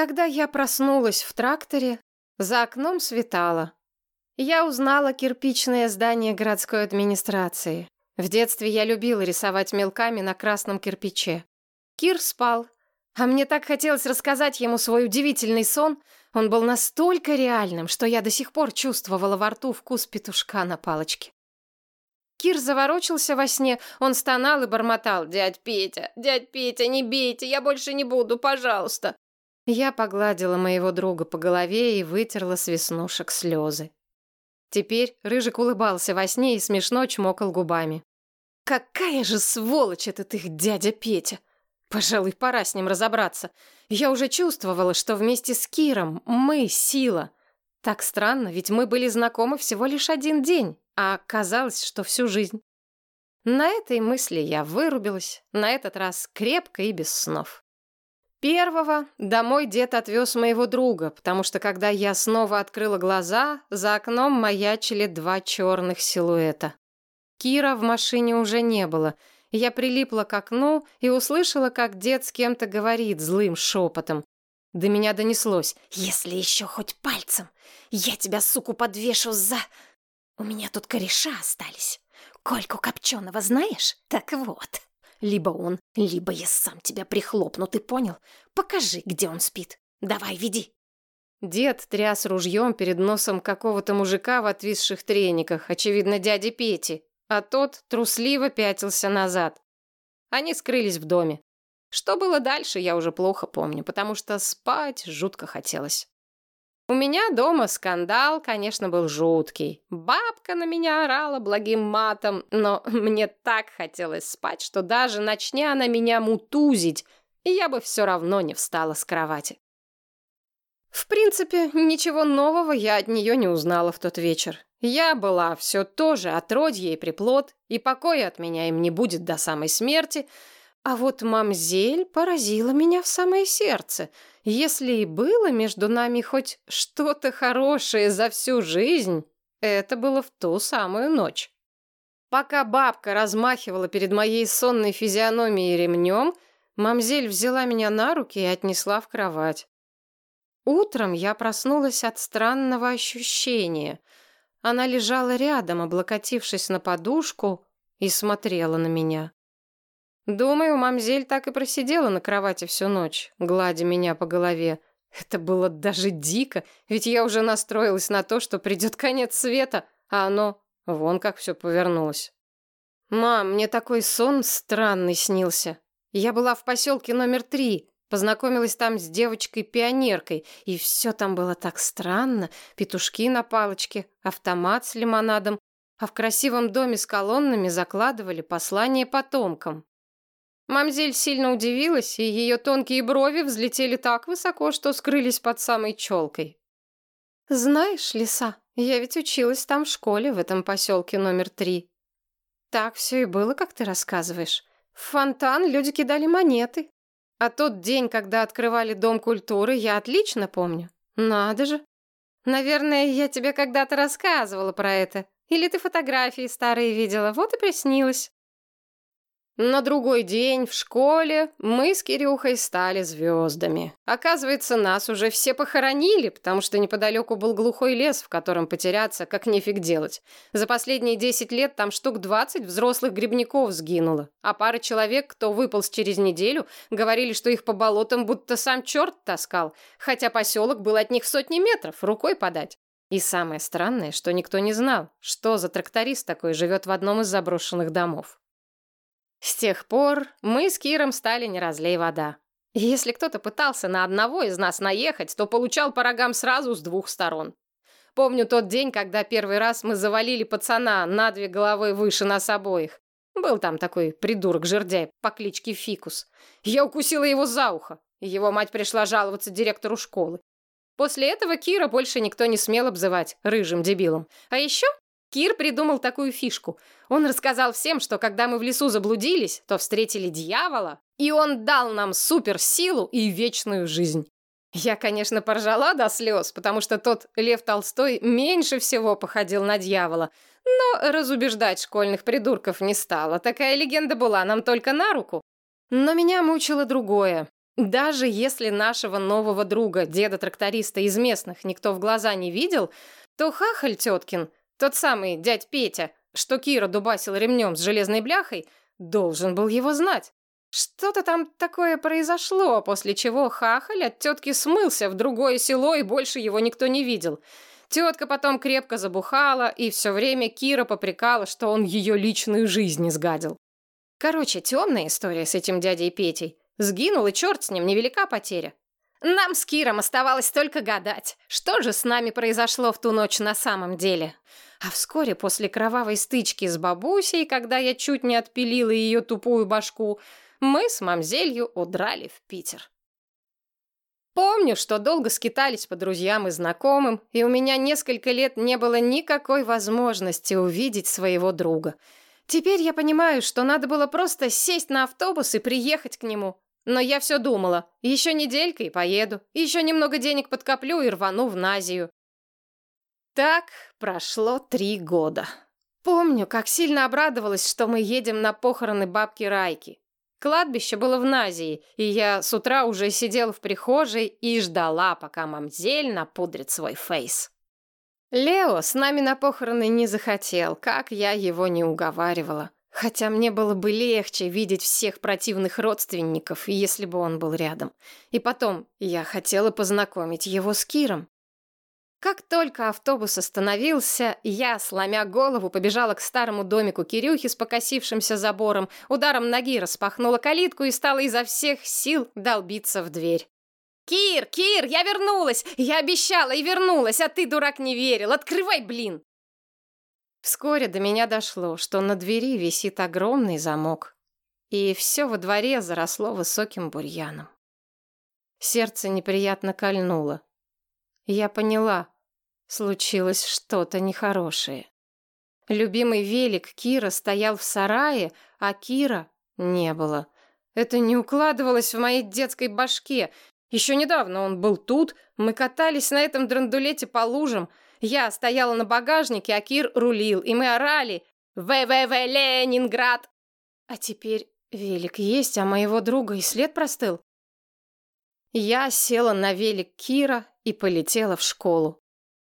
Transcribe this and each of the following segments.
Когда я проснулась в тракторе, за окном светало. Я узнала кирпичное здание городской администрации. В детстве я любила рисовать мелками на красном кирпиче. Кир спал, а мне так хотелось рассказать ему свой удивительный сон. Он был настолько реальным, что я до сих пор чувствовала во рту вкус петушка на палочке. Кир заворочился во сне, он стонал и бормотал. «Дядь Петя, дядь Петя, не бейте, я больше не буду, пожалуйста!» Я погладила моего друга по голове и вытерла с веснушек слезы. Теперь Рыжик улыбался во сне и смешно чмокал губами. «Какая же сволочь этот их дядя Петя! Пожалуй, пора с ним разобраться. Я уже чувствовала, что вместе с Киром мы — сила. Так странно, ведь мы были знакомы всего лишь один день, а оказалось, что всю жизнь. На этой мысли я вырубилась, на этот раз крепко и без снов. Первого домой дед отвез моего друга, потому что когда я снова открыла глаза, за окном маячили два черных силуэта. Кира в машине уже не было — я прилипла к окну и услышала, как дед с кем-то говорит злым шепотом. До меня донеслось. «Если еще хоть пальцем, я тебя, суку, подвешу за...» У меня тут кореша остались. Кольку Копченого знаешь? Так вот. Либо он, либо я сам тебя прихлопну, ты понял? Покажи, где он спит. Давай, веди. Дед тряс ружьем перед носом какого-то мужика в отвисших трениках, очевидно, дяди Пети а тот трусливо пятился назад. Они скрылись в доме. Что было дальше, я уже плохо помню, потому что спать жутко хотелось. У меня дома скандал, конечно, был жуткий. Бабка на меня орала благим матом, но мне так хотелось спать, что даже начни она меня мутузить, я бы все равно не встала с кровати. В принципе, ничего нового я от нее не узнала в тот вечер. Я была все тоже отродье и приплод, и покоя от меня им не будет до самой смерти, а вот мамзель поразила меня в самое сердце. Если и было между нами хоть что-то хорошее за всю жизнь, это было в ту самую ночь. Пока бабка размахивала перед моей сонной физиономией ремнем, мамзель взяла меня на руки и отнесла в кровать. Утром я проснулась от странного ощущения — она лежала рядом, облокотившись на подушку, и смотрела на меня. Думаю, мамзель так и просидела на кровати всю ночь, гладя меня по голове. Это было даже дико, ведь я уже настроилась на то, что придет конец света, а оно вон как все повернулось. «Мам, мне такой сон странный снился. Я была в поселке номер три, Познакомилась там с девочкой-пионеркой, и все там было так странно. Петушки на палочке, автомат с лимонадом, а в красивом доме с колоннами закладывали послание потомкам. Мамзель сильно удивилась, и ее тонкие брови взлетели так высоко, что скрылись под самой челкой. «Знаешь, Лиса, я ведь училась там в школе, в этом поселке номер три. Так все и было, как ты рассказываешь. В фонтан люди кидали монеты, а тот день, когда открывали Дом культуры, я отлично помню. Надо же. Наверное, я тебе когда-то рассказывала про это. Или ты фотографии старые видела, вот и приснилось. На другой день в школе мы с Кирюхой стали звездами. Оказывается, нас уже все похоронили, потому что неподалеку был глухой лес, в котором потеряться, как нефиг делать. За последние 10 лет там штук 20 взрослых грибников сгинуло. А пара человек, кто выполз через неделю, говорили, что их по болотам будто сам черт таскал, хотя поселок был от них сотни метров, рукой подать. И самое странное, что никто не знал, что за тракторист такой живет в одном из заброшенных домов. С тех пор мы с Киром стали не разлей вода. Если кто-то пытался на одного из нас наехать, то получал по рогам сразу с двух сторон. Помню тот день, когда первый раз мы завалили пацана на две головы выше нас обоих. Был там такой придурок-жердяй по кличке Фикус. Я укусила его за ухо, его мать пришла жаловаться директору школы. После этого Кира больше никто не смел обзывать рыжим дебилом. А еще Кир придумал такую фишку. Он рассказал всем, что когда мы в лесу заблудились, то встретили дьявола, и он дал нам суперсилу и вечную жизнь. Я, конечно, поржала до слез, потому что тот Лев Толстой меньше всего походил на дьявола, но разубеждать школьных придурков не стала. Такая легенда была нам только на руку. Но меня мучило другое. Даже если нашего нового друга, деда-тракториста из местных, никто в глаза не видел, то хахаль теткин, тот самый дядь Петя, что Кира дубасил ремнем с железной бляхой, должен был его знать. Что-то там такое произошло, после чего хахаль от тетки смылся в другое село, и больше его никто не видел. Тетка потом крепко забухала, и все время Кира попрекала, что он ее личную жизнь изгадил. Короче, темная история с этим дядей Петей. Сгинул, и черт с ним, невелика потеря. Нам с Киром оставалось только гадать, что же с нами произошло в ту ночь на самом деле. А вскоре после кровавой стычки с бабусей, когда я чуть не отпилила ее тупую башку, мы с мамзелью удрали в Питер. Помню, что долго скитались по друзьям и знакомым, и у меня несколько лет не было никакой возможности увидеть своего друга. Теперь я понимаю, что надо было просто сесть на автобус и приехать к нему. Но я все думала, еще неделька и поеду, еще немного денег подкоплю и рвану в Назию. Так прошло три года. Помню, как сильно обрадовалась, что мы едем на похороны бабки Райки. Кладбище было в Назии, и я с утра уже сидела в прихожей и ждала, пока мамзель напудрит свой фейс. Лео с нами на похороны не захотел, как я его не уговаривала. Хотя мне было бы легче видеть всех противных родственников, если бы он был рядом. И потом, я хотела познакомить его с Киром. Как только автобус остановился, я, сломя голову, побежала к старому домику Кирюхи с покосившимся забором, ударом ноги распахнула калитку и стала изо всех сил долбиться в дверь. «Кир, Кир, я вернулась! Я обещала и вернулась, а ты, дурак, не верил! Открывай, блин!» Вскоре до меня дошло, что на двери висит огромный замок, и все во дворе заросло высоким бурьяном. Сердце неприятно кольнуло. Я поняла, случилось что-то нехорошее. Любимый велик Кира стоял в сарае, а Кира не было. Это не укладывалось в моей детской башке. Еще недавно он был тут, мы катались на этом драндулете по лужам. Я стояла на багажнике, а Кир рулил, и мы орали «ВВВ Ленинград!» А теперь велик есть, а моего друга и след простыл. Я села на велик Кира и полетела в школу.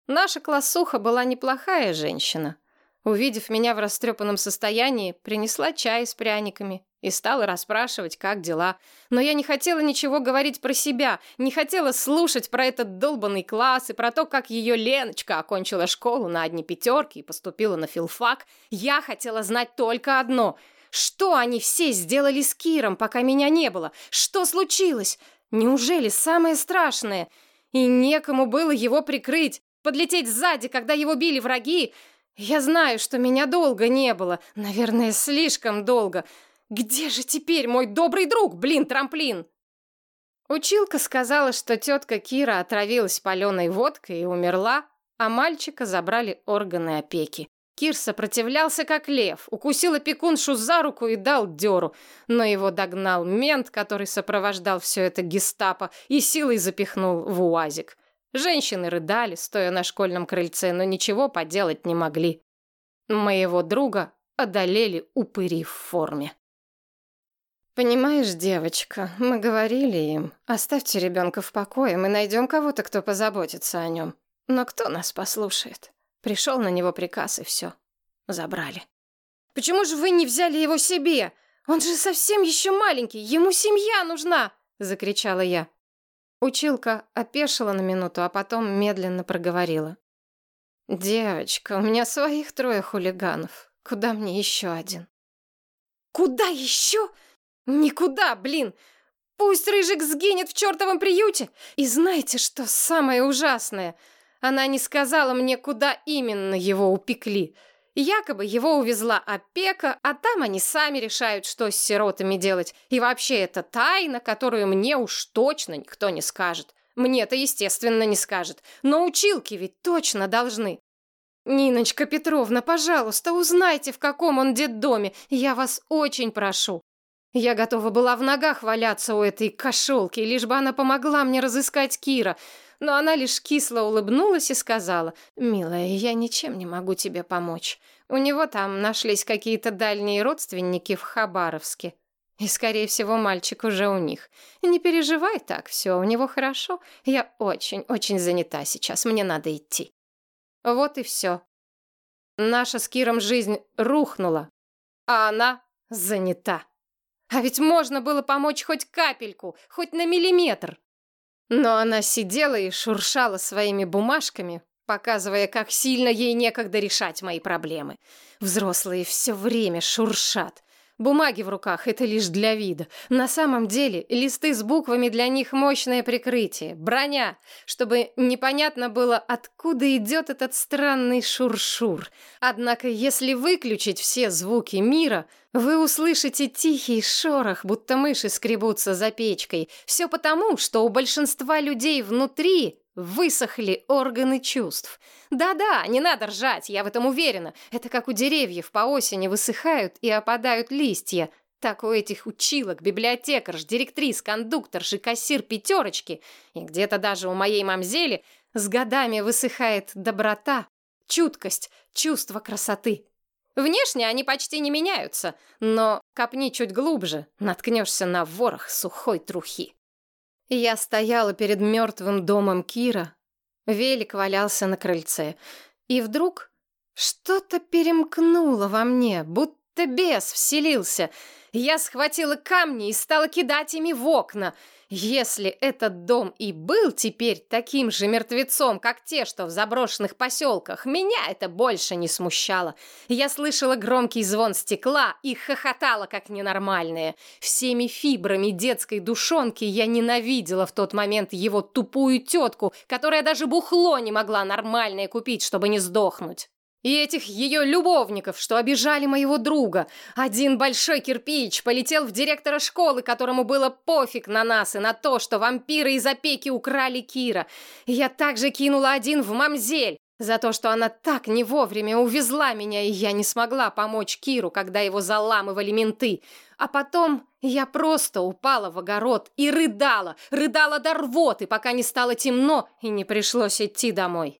Наша классуха была неплохая женщина. Увидев меня в растрепанном состоянии, принесла чай с пряниками и стала расспрашивать, как дела. Но я не хотела ничего говорить про себя, не хотела слушать про этот долбанный класс и про то, как ее Леночка окончила школу на одни пятерки и поступила на филфак. Я хотела знать только одно — что они все сделали с Киром, пока меня не было? Что случилось? Неужели самое страшное? И некому было его прикрыть, подлететь сзади, когда его били враги. Я знаю, что меня долго не было, наверное, слишком долго. Где же теперь мой добрый друг, блин, трамплин? Училка сказала, что тетка Кира отравилась паленой водкой и умерла, а мальчика забрали органы опеки. Кир сопротивлялся, как лев, укусил опекуншу за руку и дал дёру, но его догнал мент, который сопровождал все это гестапо, и силой запихнул в уазик. Женщины рыдали, стоя на школьном крыльце, но ничего поделать не могли. Моего друга одолели упыри в форме. «Понимаешь, девочка, мы говорили им, оставьте ребенка в покое, мы найдем кого-то, кто позаботится о нем. Но кто нас послушает?» Пришел на него приказ, и все. Забрали. «Почему же вы не взяли его себе? Он же совсем еще маленький, ему семья нужна!» — закричала я. Училка опешила на минуту, а потом медленно проговорила. «Девочка, у меня своих трое хулиганов. Куда мне еще один?» «Куда еще? Никуда, блин! Пусть Рыжик сгинет в чертовом приюте! И знаете, что самое ужасное?» Она не сказала мне, куда именно его упекли. Якобы его увезла опека, а там они сами решают, что с сиротами делать. И вообще это тайна, которую мне уж точно никто не скажет. Мне-то, естественно, не скажет. Но училки ведь точно должны. Ниночка Петровна, пожалуйста, узнайте, в каком он детдоме. Я вас очень прошу. Я готова была в ногах валяться у этой кошелки, лишь бы она помогла мне разыскать Кира но она лишь кисло улыбнулась и сказала, «Милая, я ничем не могу тебе помочь. У него там нашлись какие-то дальние родственники в Хабаровске. И, скорее всего, мальчик уже у них. Не переживай так, все у него хорошо. Я очень-очень занята сейчас, мне надо идти. Вот и все. Наша с Киром жизнь рухнула, а она занята. А ведь можно было помочь хоть капельку, хоть на миллиметр. Но она сидела и шуршала своими бумажками, показывая, как сильно ей некогда решать мои проблемы. Взрослые все время шуршат. Бумаги в руках — это лишь для вида. На самом деле листы с буквами для них мощное прикрытие, броня, чтобы непонятно было, откуда идет этот странный шуршур. Однако, если выключить все звуки мира, вы услышите тихий шорох, будто мыши скребутся за печкой. Все потому, что у большинства людей внутри Высохли органы чувств. Да-да, не надо ржать, я в этом уверена. Это как у деревьев по осени высыхают и опадают листья. Так у этих училок, библиотекарш, директрис, кондукторш и кассир пятерочки, и где-то даже у моей мамзели, с годами высыхает доброта, чуткость, чувство красоты. Внешне они почти не меняются, но копни чуть глубже, наткнешься на ворох сухой трухи. Я стояла перед мертвым домом Кира. Велик валялся на крыльце. И вдруг что-то перемкнуло во мне, будто бес вселился. Я схватила камни и стала кидать ими в окна — если этот дом и был теперь таким же мертвецом, как те, что в заброшенных поселках, меня это больше не смущало. Я слышала громкий звон стекла и хохотала, как ненормальная. Всеми фибрами детской душонки я ненавидела в тот момент его тупую тетку, которая даже бухло не могла нормальное купить, чтобы не сдохнуть. И этих ее любовников, что обижали моего друга. Один большой кирпич полетел в директора школы, которому было пофиг на нас и на то, что вампиры из опеки украли Кира. И я также кинула один в мамзель. За то, что она так не вовремя увезла меня, и я не смогла помочь Киру, когда его заламывали менты. А потом я просто упала в огород и рыдала, рыдала до рвоты, пока не стало темно и не пришлось идти домой.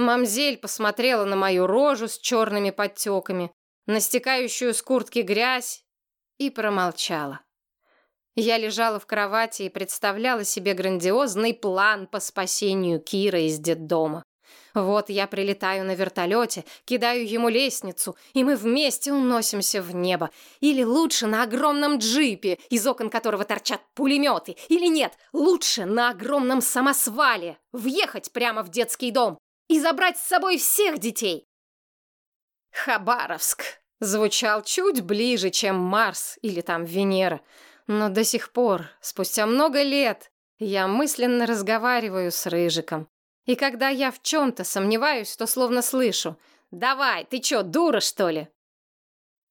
Мамзель посмотрела на мою рожу с черными подтеками, на стекающую с куртки грязь и промолчала. Я лежала в кровати и представляла себе грандиозный план по спасению Кира из детдома. Вот я прилетаю на вертолете, кидаю ему лестницу, и мы вместе уносимся в небо. Или лучше на огромном джипе, из окон которого торчат пулеметы. Или нет, лучше на огромном самосвале, въехать прямо в детский дом и забрать с собой всех детей. Хабаровск звучал чуть ближе, чем Марс или там Венера, но до сих пор, спустя много лет, я мысленно разговариваю с Рыжиком. И когда я в чем-то сомневаюсь, то словно слышу «Давай, ты чё, дура, что ли?»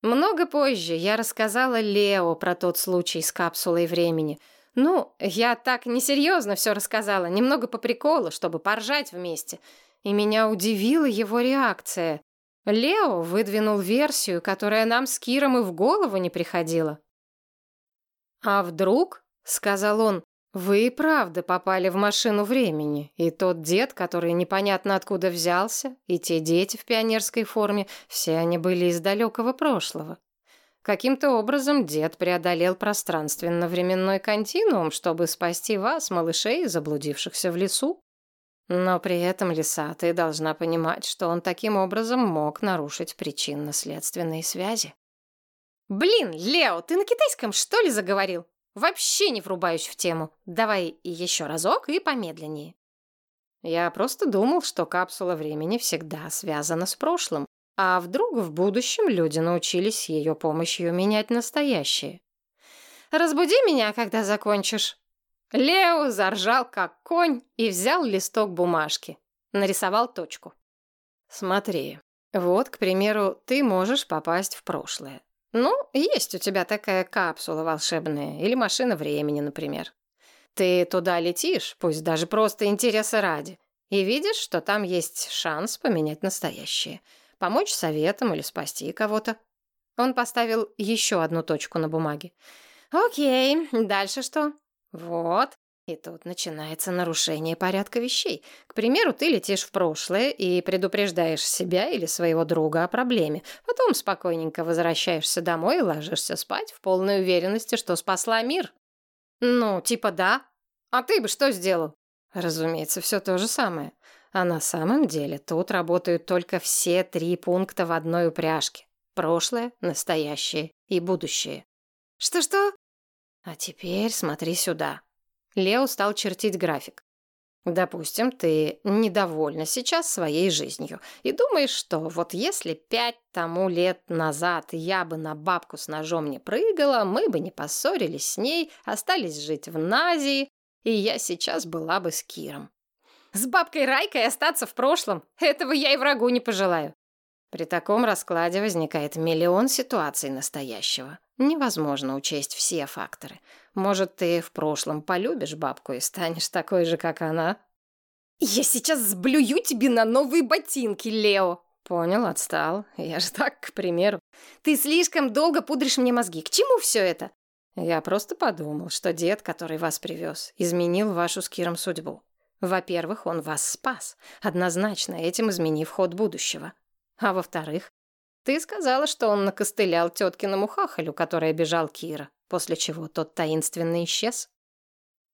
Много позже я рассказала Лео про тот случай с капсулой времени. Ну, я так несерьезно все рассказала, немного по приколу, чтобы поржать вместе и меня удивила его реакция. Лео выдвинул версию, которая нам с Киром и в голову не приходила. «А вдруг, — сказал он, — вы и правда попали в машину времени, и тот дед, который непонятно откуда взялся, и те дети в пионерской форме, все они были из далекого прошлого. Каким-то образом дед преодолел пространственно-временной континуум, чтобы спасти вас, малышей, заблудившихся в лесу. Но при этом, Лиса, ты должна понимать, что он таким образом мог нарушить причинно-следственные связи. Блин, Лео, ты на китайском что ли заговорил? Вообще не врубаюсь в тему. Давай еще разок и помедленнее. Я просто думал, что капсула времени всегда связана с прошлым. А вдруг в будущем люди научились ее помощью менять настоящее? Разбуди меня, когда закончишь. Лео заржал, как конь, и взял листок бумажки. Нарисовал точку. «Смотри, вот, к примеру, ты можешь попасть в прошлое. Ну, есть у тебя такая капсула волшебная, или машина времени, например. Ты туда летишь, пусть даже просто интереса ради, и видишь, что там есть шанс поменять настоящее, помочь советом или спасти кого-то. Он поставил еще одну точку на бумаге. Окей, дальше что? Вот. И тут начинается нарушение порядка вещей. К примеру, ты летишь в прошлое и предупреждаешь себя или своего друга о проблеме. Потом спокойненько возвращаешься домой и ложишься спать в полной уверенности, что спасла мир. Ну, типа да. А ты бы что сделал? Разумеется, все то же самое. А на самом деле тут работают только все три пункта в одной упряжке. Прошлое, настоящее и будущее. Что-что? А теперь смотри сюда. Лео стал чертить график. Допустим, ты недовольна сейчас своей жизнью и думаешь, что вот если пять тому лет назад я бы на бабку с ножом не прыгала, мы бы не поссорились с ней, остались жить в Назии, и я сейчас была бы с Киром. С бабкой Райкой остаться в прошлом, этого я и врагу не пожелаю. При таком раскладе возникает миллион ситуаций настоящего. Невозможно учесть все факторы. Может, ты в прошлом полюбишь бабку и станешь такой же, как она? Я сейчас сблюю тебе на новые ботинки, Лео. Понял, отстал. Я же так, к примеру. Ты слишком долго пудришь мне мозги. К чему все это? Я просто подумал, что дед, который вас привез, изменил вашу с Киром судьбу. Во-первых, он вас спас, однозначно этим изменив ход будущего. А во-вторых, ты сказала, что он накостылял теткиному хахалю, который обижал Кира, после чего тот таинственно исчез.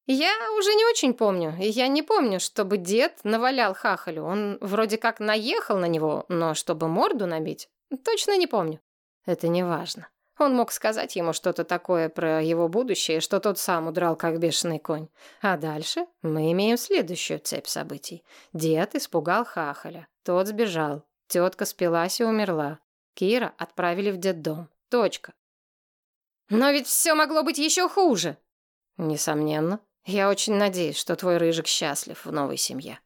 Я уже не очень помню, я не помню, чтобы дед навалял хахалю. Он вроде как наехал на него, но чтобы морду набить, точно не помню. Это не важно. Он мог сказать ему что-то такое про его будущее, что тот сам удрал, как бешеный конь. А дальше мы имеем следующую цепь событий. Дед испугал хахаля. Тот сбежал. Тетка спилась и умерла. Кира отправили в детдом. Точка. Но ведь все могло быть еще хуже. Несомненно. Я очень надеюсь, что твой рыжик счастлив в новой семье.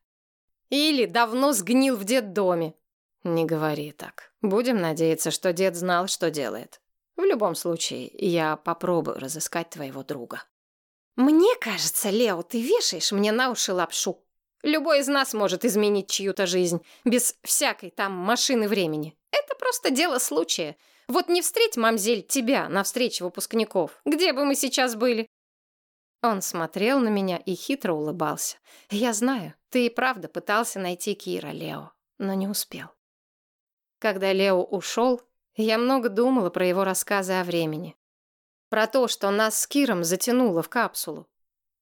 Или давно сгнил в детдоме. Не говори так. Будем надеяться, что дед знал, что делает. В любом случае, я попробую разыскать твоего друга. Мне кажется, Лео, ты вешаешь мне на уши лапшу. Любой из нас может изменить чью-то жизнь, без всякой там машины времени. Это просто дело случая. Вот не встреть, мамзель, тебя на встрече выпускников. Где бы мы сейчас были? Он смотрел на меня и хитро улыбался. Я знаю, ты и правда пытался найти Кира, Лео, но не успел. Когда Лео ушел, я много думала про его рассказы о времени. Про то, что нас с Киром затянуло в капсулу.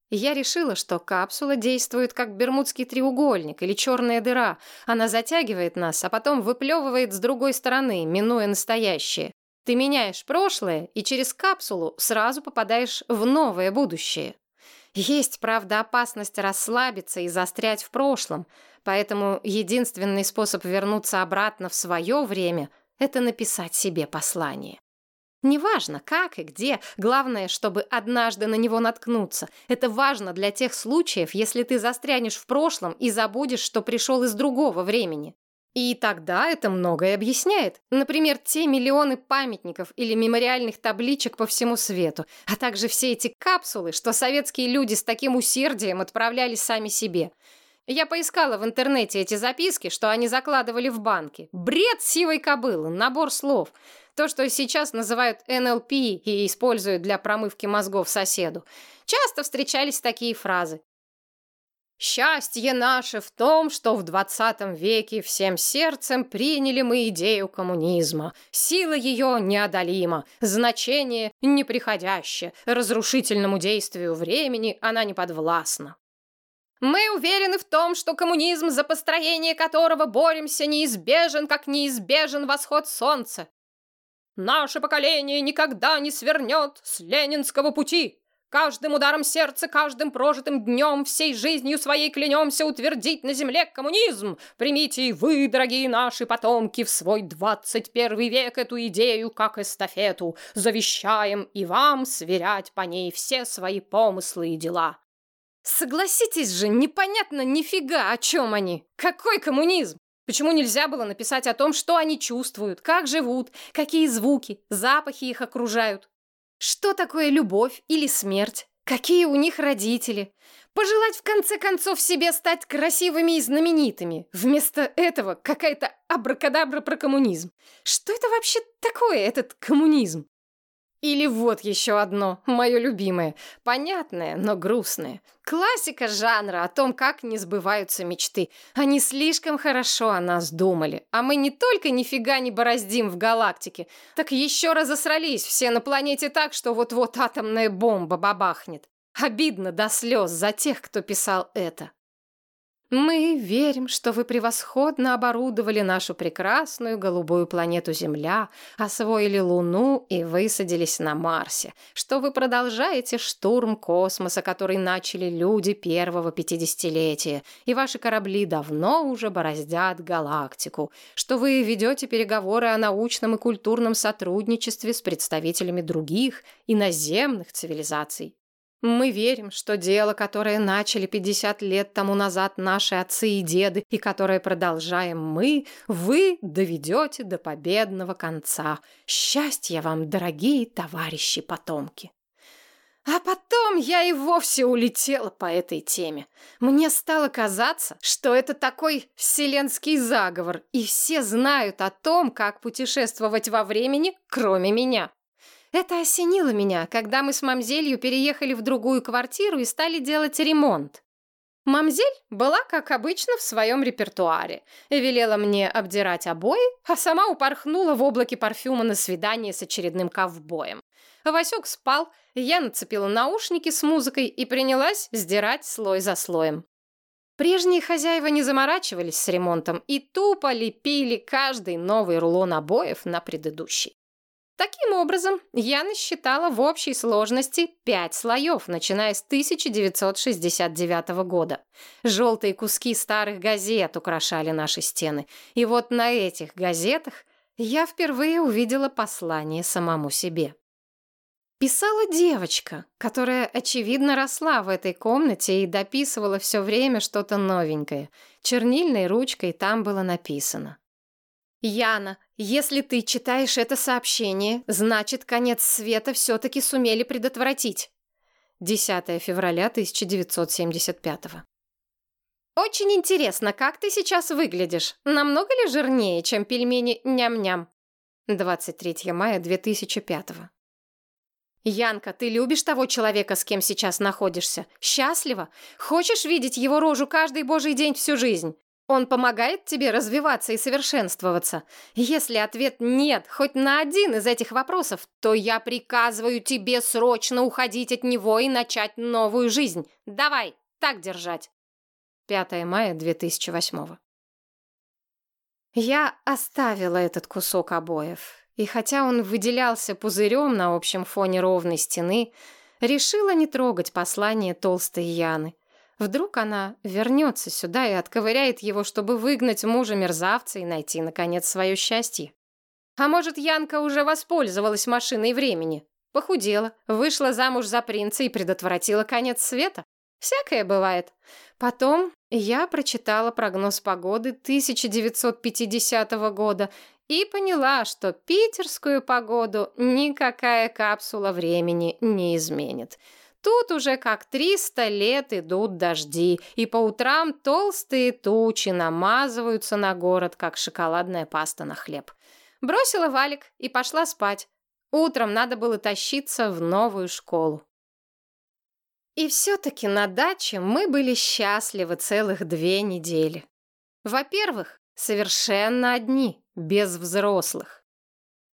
Я решила, что капсула действует как бермудский треугольник или черная дыра. Она затягивает нас, а потом выплевывает с другой стороны, минуя настоящее. Ты меняешь прошлое и через капсулу сразу попадаешь в новое будущее. Есть, правда, опасность расслабиться и застрять в прошлом, поэтому единственный способ вернуться обратно в свое время – это написать себе послание. Неважно, как и где, главное, чтобы однажды на него наткнуться. Это важно для тех случаев, если ты застрянешь в прошлом и забудешь, что пришел из другого времени. И тогда это многое объясняет. Например, те миллионы памятников или мемориальных табличек по всему свету, а также все эти капсулы, что советские люди с таким усердием отправляли сами себе. Я поискала в интернете эти записки, что они закладывали в банки. Бред сивой кобылы, набор слов. То, что сейчас называют НЛП и используют для промывки мозгов соседу. Часто встречались такие фразы. Счастье наше в том, что в двадцатом веке всем сердцем приняли мы идею коммунизма. Сила ее неодолима, значение неприходящее, разрушительному действию времени она не подвластна. Мы уверены в том, что коммунизм, за построение которого боремся, неизбежен, как неизбежен восход солнца. Наше поколение никогда не свернет с ленинского пути. Каждым ударом сердца, каждым прожитым днем, всей жизнью своей клянемся утвердить на земле коммунизм. Примите и вы, дорогие наши потомки, в свой двадцать первый век эту идею как эстафету. Завещаем и вам сверять по ней все свои помыслы и дела. Согласитесь же, непонятно нифига, о чем они. Какой коммунизм? Почему нельзя было написать о том, что они чувствуют, как живут, какие звуки, запахи их окружают? Что такое любовь или смерть? Какие у них родители? Пожелать в конце концов себе стать красивыми и знаменитыми. Вместо этого какая-то абракадабра про коммунизм. Что это вообще такое, этот коммунизм? Или вот еще одно, мое любимое, понятное, но грустное. Классика жанра о том, как не сбываются мечты. Они слишком хорошо о нас думали. А мы не только нифига не бороздим в галактике, так еще разосрались все на планете так, что вот-вот атомная бомба бабахнет. Обидно до слез за тех, кто писал это. Мы верим, что вы превосходно оборудовали нашу прекрасную голубую планету Земля, освоили Луну и высадились на Марсе, что вы продолжаете штурм космоса, который начали люди первого пятидесятилетия, и ваши корабли давно уже бороздят галактику, что вы ведете переговоры о научном и культурном сотрудничестве с представителями других иноземных цивилизаций. Мы верим, что дело, которое начали 50 лет тому назад наши отцы и деды, и которое продолжаем мы, вы доведете до победного конца. Счастья вам, дорогие товарищи-потомки! А потом я и вовсе улетела по этой теме. Мне стало казаться, что это такой вселенский заговор, и все знают о том, как путешествовать во времени, кроме меня. Это осенило меня, когда мы с мамзелью переехали в другую квартиру и стали делать ремонт. Мамзель была, как обычно, в своем репертуаре. Велела мне обдирать обои, а сама упорхнула в облаке парфюма на свидание с очередным ковбоем. Васек спал, я нацепила наушники с музыкой и принялась сдирать слой за слоем. Прежние хозяева не заморачивались с ремонтом и тупо лепили каждый новый рулон обоев на предыдущий. Таким образом, я насчитала в общей сложности пять слоев, начиная с 1969 года. Желтые куски старых газет украшали наши стены. И вот на этих газетах я впервые увидела послание самому себе. Писала девочка, которая, очевидно, росла в этой комнате и дописывала все время что-то новенькое. Чернильной ручкой там было написано. «Яна, если ты читаешь это сообщение, значит, конец света все-таки сумели предотвратить». 10 февраля 1975 «Очень интересно, как ты сейчас выглядишь? Намного ли жирнее, чем пельмени ням-ням?» 23 мая 2005 Янка, ты любишь того человека, с кем сейчас находишься? Счастлива? Хочешь видеть его рожу каждый божий день всю жизнь? Он помогает тебе развиваться и совершенствоваться? Если ответ нет хоть на один из этих вопросов, то я приказываю тебе срочно уходить от него и начать новую жизнь. Давай, так держать. 5 мая 2008 Я оставила этот кусок обоев, и хотя он выделялся пузырем на общем фоне ровной стены, решила не трогать послание толстой Яны. Вдруг она вернется сюда и отковыряет его, чтобы выгнать мужа-мерзавца и найти, наконец, свое счастье. А может, Янка уже воспользовалась машиной времени, похудела, вышла замуж за принца и предотвратила конец света? Всякое бывает. Потом я прочитала прогноз погоды 1950 года и поняла, что питерскую погоду никакая капсула времени не изменит. Тут уже как триста лет идут дожди, и по утрам толстые тучи намазываются на город, как шоколадная паста на хлеб. Бросила валик и пошла спать. Утром надо было тащиться в новую школу. И все-таки на даче мы были счастливы целых две недели. Во-первых, совершенно одни, без взрослых.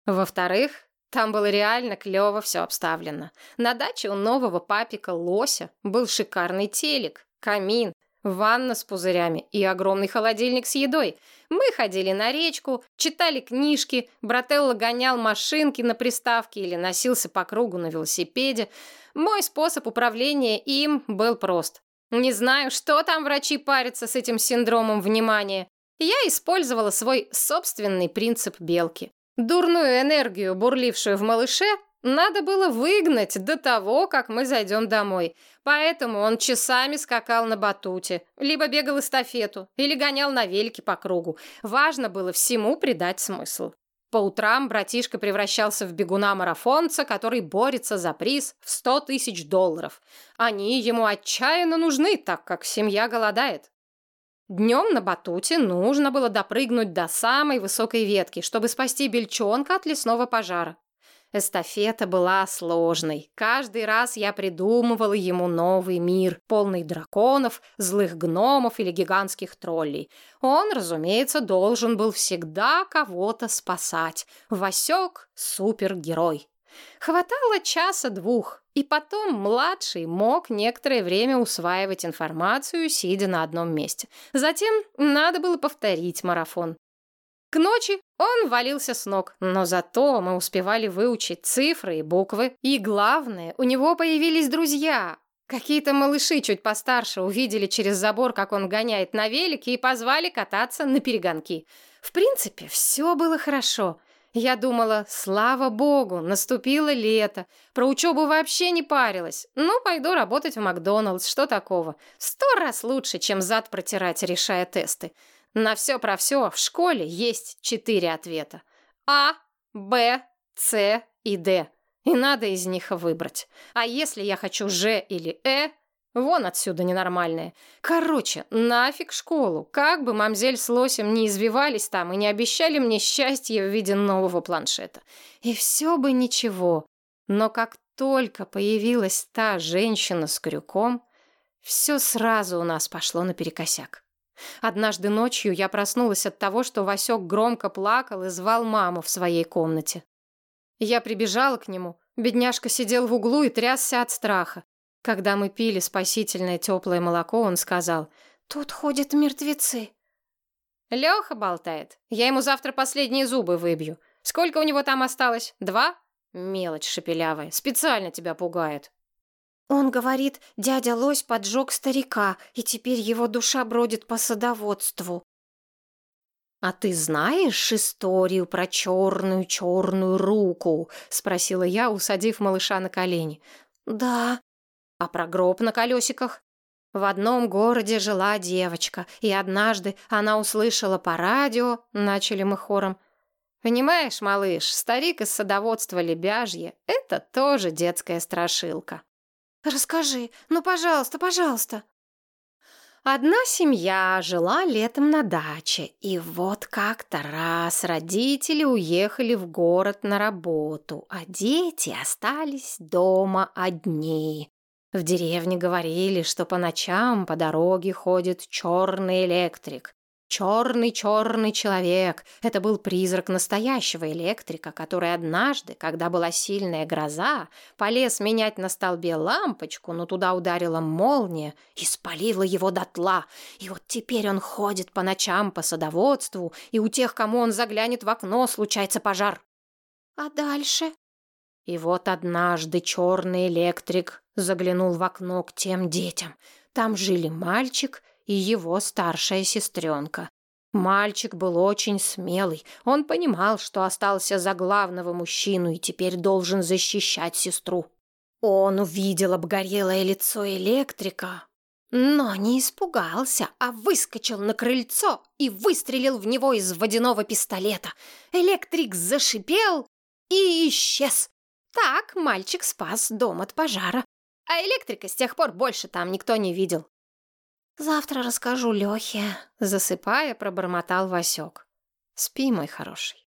Во-вторых, там было реально клево все обставлено. На даче у нового папика Лося был шикарный телек, камин, ванна с пузырями и огромный холодильник с едой. Мы ходили на речку, читали книжки, брателло гонял машинки на приставке или носился по кругу на велосипеде. Мой способ управления им был прост. Не знаю, что там врачи парятся с этим синдромом внимания. Я использовала свой собственный принцип белки. Дурную энергию, бурлившую в малыше, надо было выгнать до того, как мы зайдем домой. Поэтому он часами скакал на батуте, либо бегал эстафету, или гонял на велике по кругу. Важно было всему придать смысл. По утрам братишка превращался в бегуна-марафонца, который борется за приз в 100 тысяч долларов. Они ему отчаянно нужны, так как семья голодает. Днем на батуте нужно было допрыгнуть до самой высокой ветки, чтобы спасти бельчонка от лесного пожара. Эстафета была сложной. Каждый раз я придумывала ему новый мир, полный драконов, злых гномов или гигантских троллей. Он, разумеется, должен был всегда кого-то спасать. Васек — супергерой. Хватало часа-двух, и потом младший мог некоторое время усваивать информацию, сидя на одном месте. Затем надо было повторить марафон. К ночи он валился с ног, но зато мы успевали выучить цифры и буквы. И главное, у него появились друзья. Какие-то малыши чуть постарше увидели через забор, как он гоняет на велике, и позвали кататься на перегонки. В принципе, все было хорошо. Я думала, слава богу, наступило лето. Про учебу вообще не парилась. Ну, пойду работать в Макдоналдс, что такого? Сто раз лучше, чем зад протирать, решая тесты. На все про все в школе есть четыре ответа. А, Б, С и Д. И надо из них выбрать. А если я хочу Ж или Э, вон отсюда ненормальные. Короче, нафиг школу. Как бы мамзель с лосем не извивались там и не обещали мне счастье в виде нового планшета. И все бы ничего. Но как только появилась та женщина с крюком, все сразу у нас пошло наперекосяк. Однажды ночью я проснулась от того, что Васек громко плакал и звал маму в своей комнате. Я прибежала к нему. Бедняжка сидел в углу и трясся от страха. Когда мы пили спасительное теплое молоко, он сказал, «Тут ходят мертвецы». Леха болтает. Я ему завтра последние зубы выбью. Сколько у него там осталось? Два? Мелочь шепелявая. Специально тебя пугает. Он говорит, дядя Лось поджег старика, и теперь его душа бродит по садоводству. «А ты знаешь историю про черную-черную руку?» — спросила я, усадив малыша на колени. «Да». «А про гроб на колесиках?» В одном городе жила девочка, и однажды она услышала по радио, начали мы хором. «Понимаешь, малыш, старик из садоводства Лебяжье — это тоже детская страшилка». «Расскажи, ну, пожалуйста, пожалуйста». Одна семья жила летом на даче, и вот как-то раз родители уехали в город на работу, а дети остались дома одни. В деревне говорили, что по ночам по дороге ходит черный электрик, Черный-черный человек. Это был призрак настоящего электрика, который однажды, когда была сильная гроза, полез менять на столбе лампочку, но туда ударила молния и спалила его дотла. И вот теперь он ходит по ночам по садоводству, и у тех, кому он заглянет в окно, случается пожар. А дальше? И вот однажды черный электрик заглянул в окно к тем детям. Там жили мальчик и его старшая сестренка. Мальчик был очень смелый. Он понимал, что остался за главного мужчину и теперь должен защищать сестру. Он увидел обгорелое лицо электрика, но не испугался, а выскочил на крыльцо и выстрелил в него из водяного пистолета. Электрик зашипел и исчез. Так мальчик спас дом от пожара. А электрика с тех пор больше там никто не видел. «Завтра расскажу Лёхе», — засыпая, пробормотал Васёк. «Спи, мой хороший».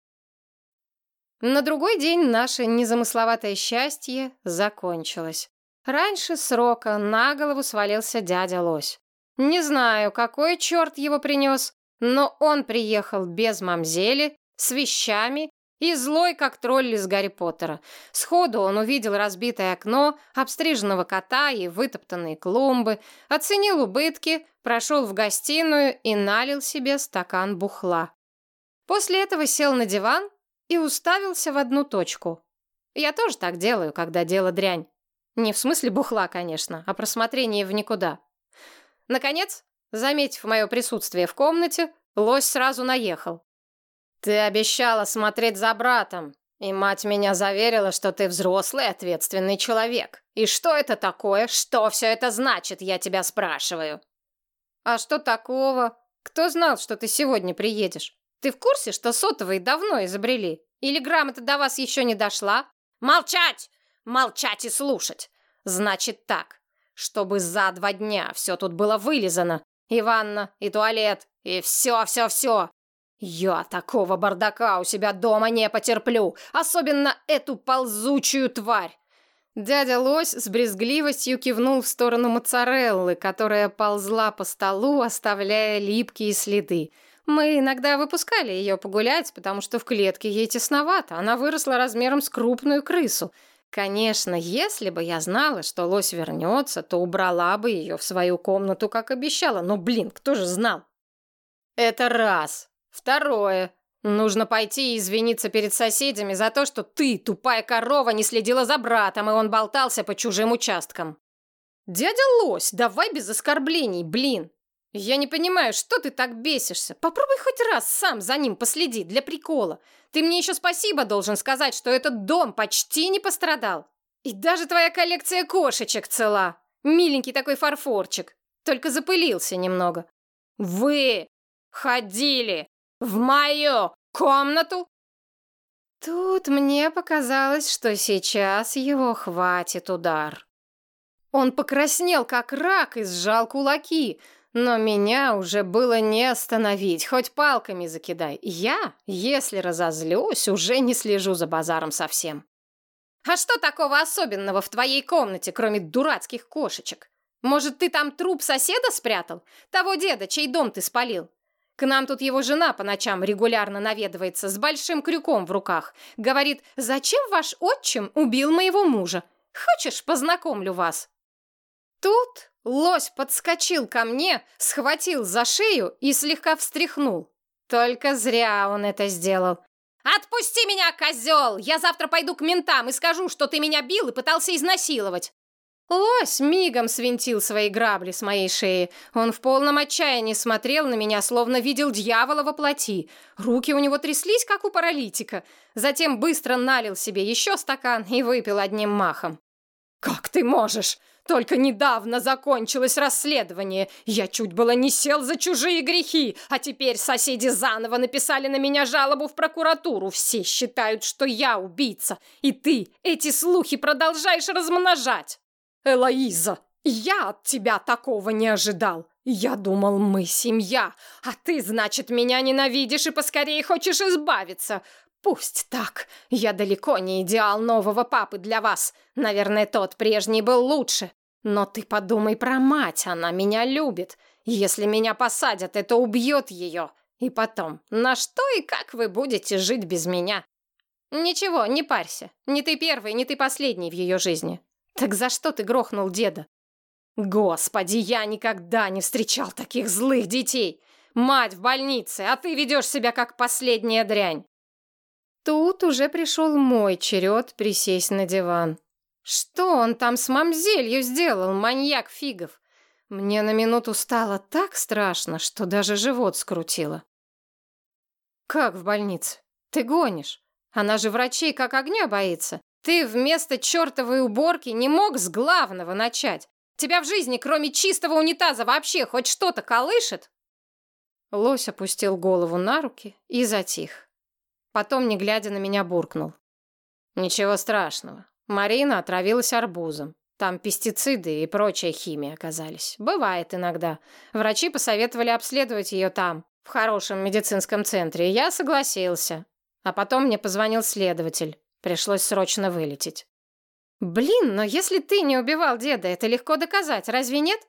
На другой день наше незамысловатое счастье закончилось. Раньше срока на голову свалился дядя Лось. Не знаю, какой черт его принес, но он приехал без мамзели, с вещами и злой, как тролль из Гарри Поттера. Сходу он увидел разбитое окно, обстриженного кота и вытоптанные клумбы, оценил убытки, прошел в гостиную и налил себе стакан бухла. После этого сел на диван и уставился в одну точку. Я тоже так делаю, когда дело дрянь. Не в смысле бухла, конечно, а просмотрение в никуда. Наконец, заметив мое присутствие в комнате, лось сразу наехал. «Ты обещала смотреть за братом, и мать меня заверила, что ты взрослый ответственный человек. И что это такое? Что все это значит, я тебя спрашиваю?» «А что такого? Кто знал, что ты сегодня приедешь? Ты в курсе, что сотовые давно изобрели? Или грамота до вас еще не дошла? Молчать! Молчать и слушать! Значит так, чтобы за два дня все тут было вылизано. И ванна, и туалет, и все-все-все. Я такого бардака у себя дома не потерплю, особенно эту ползучую тварь. Дядя Лось с брезгливостью кивнул в сторону моцареллы, которая ползла по столу, оставляя липкие следы. Мы иногда выпускали ее погулять, потому что в клетке ей тесновато. Она выросла размером с крупную крысу. Конечно, если бы я знала, что лось вернется, то убрала бы ее в свою комнату, как обещала. Но, блин, кто же знал? Это раз. Второе. Нужно пойти и извиниться перед соседями за то, что ты, тупая корова, не следила за братом, и он болтался по чужим участкам. Дядя Лось, давай без оскорблений, блин. Я не понимаю, что ты так бесишься. Попробуй хоть раз сам за ним последи, для прикола. Ты мне еще спасибо должен сказать, что этот дом почти не пострадал. И даже твоя коллекция кошечек цела. Миленький такой фарфорчик. Только запылился немного. Вы ходили в мою комнату? Тут мне показалось, что сейчас его хватит удар. Он покраснел, как рак, и сжал кулаки. Но меня уже было не остановить, хоть палками закидай. Я, если разозлюсь, уже не слежу за базаром совсем. А что такого особенного в твоей комнате, кроме дурацких кошечек? Может, ты там труп соседа спрятал? Того деда, чей дом ты спалил? К нам тут его жена по ночам регулярно наведывается с большим крюком в руках. Говорит, зачем ваш отчим убил моего мужа? Хочешь, познакомлю вас? Тут лось подскочил ко мне, схватил за шею и слегка встряхнул. Только зря он это сделал. «Отпусти меня, козел! Я завтра пойду к ментам и скажу, что ты меня бил и пытался изнасиловать!» Лось мигом свинтил свои грабли с моей шеи. Он в полном отчаянии смотрел на меня, словно видел дьявола во плоти. Руки у него тряслись, как у паралитика. Затем быстро налил себе еще стакан и выпил одним махом. «Как ты можешь? Только недавно закончилось расследование. Я чуть было не сел за чужие грехи, а теперь соседи заново написали на меня жалобу в прокуратуру. Все считают, что я убийца, и ты эти слухи продолжаешь размножать». «Элоиза, я от тебя такого не ожидал. Я думал, мы семья, а ты, значит, меня ненавидишь и поскорее хочешь избавиться. Пусть так. Я далеко не идеал нового папы для вас. Наверное, тот прежний был лучше. Но ты подумай про мать, она меня любит. Если меня посадят, это убьет ее. И потом, на что и как вы будете жить без меня? Ничего, не парься. Не ты первый, не ты последний в ее жизни. Так за что ты грохнул деда? Господи, я никогда не встречал таких злых детей. Мать в больнице, а ты ведешь себя как последняя дрянь. Тут уже пришел мой черед присесть на диван. Что он там с мамзелью сделал, маньяк фигов? Мне на минуту стало так страшно, что даже живот скрутило. Как в больнице? Ты гонишь? Она же врачей как огня боится. Ты вместо чертовой уборки не мог с главного начать. Тебя в жизни, кроме чистого унитаза, вообще хоть что-то колышет?» Лось опустил голову на руки и затих. Потом, не глядя на меня, буркнул. «Ничего страшного. Марина отравилась арбузом. Там пестициды и прочая химия оказались. Бывает иногда. Врачи посоветовали обследовать ее там, в хорошем медицинском центре, я согласился. А потом мне позвонил следователь. Пришлось срочно вылететь. Блин, но если ты не убивал деда, это легко доказать, разве нет?